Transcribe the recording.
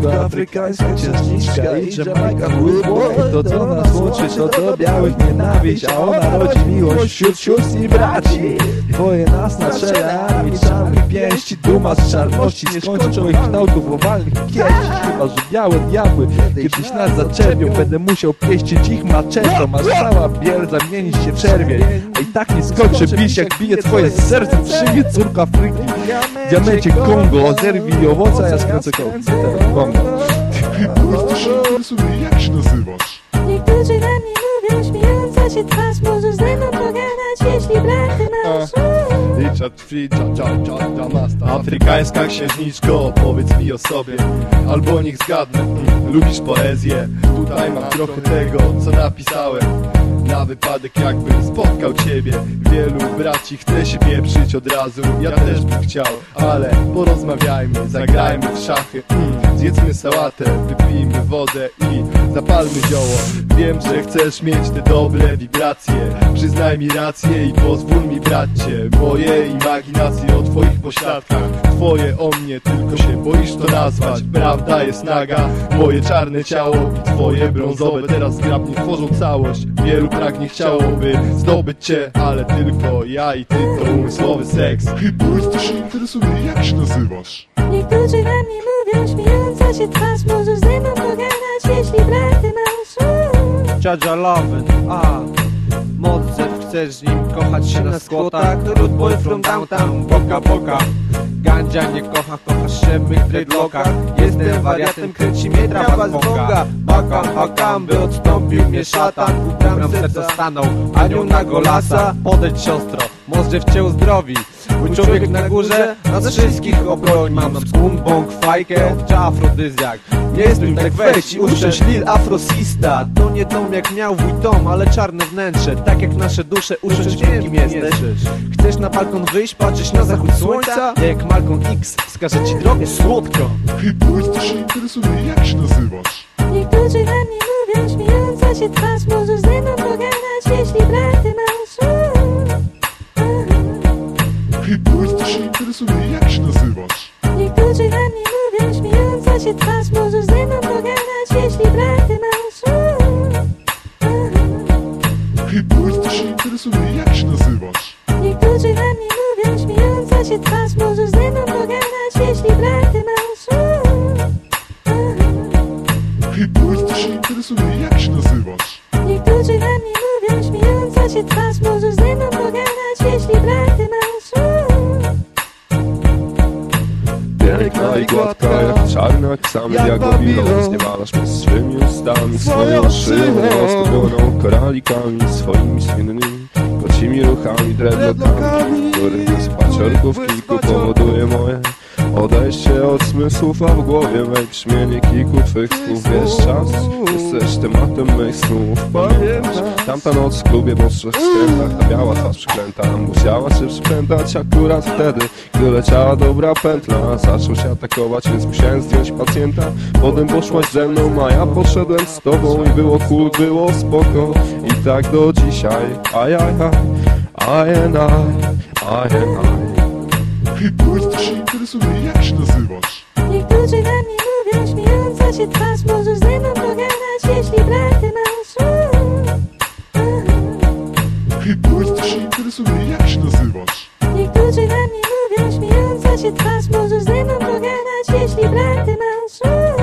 Tylko afrykańska księżniczka i Jamaica Boy To co nas łączy to to białych nienawiść A ona rodzi miłość wśród sióstr i braci Twoje nas na czele armii czarnych pięści Duma z czarności nie skończy twoich kształtów owalnych pięści Chyba, że białe diabły kiedyś nas zaczepią Będę musiał pieścić ich maczetą Aż cała biel zamieni się w czerwień. A i tak nie skończę bić jak bije twoje serce Przyjmie córka Afryki w diamencie Kongo Zerwij owoce, a ja skręcę Kongo się interesuje, jak się nazywasz? Niektórzy na mnie mówią, śmiejąca się twarz Możesz ze mną pogadać, jeśli brachy masz Ja, ja, ja, masta Afrykańska księżniczko, powiedz mi o sobie. Albo niech zgadnę, hmm, lubisz poezję? Tutaj mam trochę tego, co napisałem. Na wypadek jakbym spotkał ciebie. Wielu braci chce się pieprzyć od razu. Ja też bym chciał, ale porozmawiajmy Zagrajmy w szachy. Mm, Zjedzmy sałatę, wypijmy wodę i zapalmy zioło. Wiem, że chcesz mieć te dobre wibracje. Przyznaj mi rację i pozwól mi brać cię. Moje imaginacje o twoich pośladkach. Twoje o mnie, tylko się boisz to nazwać. Prawda jest naga, moje czarne ciało i twoje brązowe. Teraz zgrabnie tworzą całość. Wielu pragnie chciałoby zdobyć cię Ale tylko ja i ty to umysłowy seks. Bardzo się interesuje, jak się nazywasz? Niektórzy na mnie mówią, śmiejąca się twarz Możesz ze mną pogadać, jeśli brachy masz Jaja Loven, a Mozart, chcesz z nim kochać się na skłotach. Rude boy from downtown, boka boka. Gandzia nie kocha, kochasz się w mych dreadlockach. Jestem wariatem, kręci mnie trawa z bonga Bakam, bakam, by odstąpił mnie szatan. Ubram serca stanął, anioł na golasa. Podejdź siostro, może w cię uzdrowi Mój człowiek na górze nas wszystkich obroni Mam skun, bąk, fajkę, czy afrodyzjak. Nie jest mi tak wejść i uszczęść Lil Afrosista. To nie dom jak miał wuj dom, ale czarne wnętrze. Tak jak nasze dusze, uszczęść wiem kim jesteś. Chcesz na balkon wyjść, patrzeć na zachód słońca? Ja jak Malcolm X, wskażę ci drogę słodko Bardzo się interesuje, jak się nazywasz? Niektórzy na mnie mówią, śmiejąca się twarz Możesz ze mną pogadać, jeśli brachy masz Interesuje, jak się nazywasz? Niektórzy na mnie mówią, śmiejąca się twarz Możesz ze mną pogadać, jeśli brachy masz Bardzo się interesuje, jak się nazywasz? Niektórzy na mnie mówią, śmiejąca się twarz Możesz ze mną pogadać, jeśli masz Bardzo się interesuje, jak się nazywasz? Niektórzy na mnie mówią, śmiejąca się twarz Możesz i gładka jak czarna ksamy Jak Babilon. Zniewalasz mnie swymi ustami Swoją szyją ozdobioną koralikami Swoimi słynnymi kocimi ruchami Dreadlockami Dreadlockami. Których spaciorków kilku powoduje moje Odejście od zmysłów, a w głowie me brzmienie kilku twych słów Wiesz czas, jesteś tematem mych snów Pamiętasz Tamta noc w klubie po trzech skrętach Ta biała twarz przyklęta Musiała się przypętać akurat wtedy Gdy leciała dobra pętla. Zaczął się atakować, więc musiałem zdjąć pacjenta. Potem poszłaś ze mną, a ja poszedłem z tobą I było cool, było spoko. I tak do dzisiaj Ajajaj, I and I Bardzo się interesuje, jak się nazywasz? Niektórzy na mnie mówią, śmiejąca się twarz Możesz ze mną pogadać, jeśli brachy masz Bardzo się interesuje, jak się nazywasz? Niektórzy na mnie mówią, śmiejąca się twarz Możesz ze mną pogadać, jeśli brachy masz